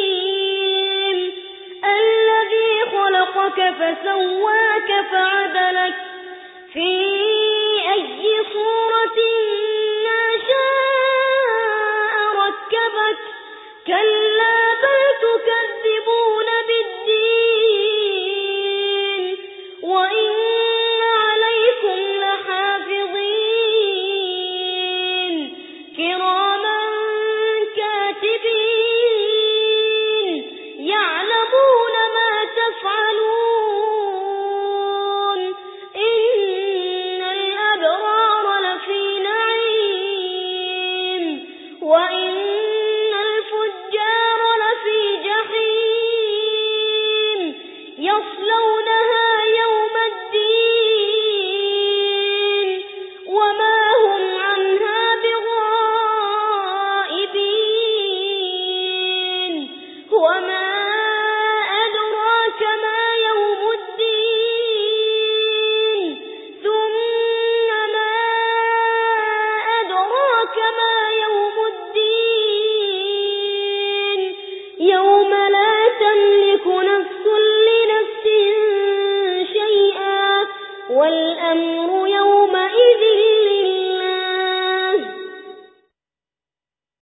كريم الذي خلقك فسواك فعدلك وإن والأمر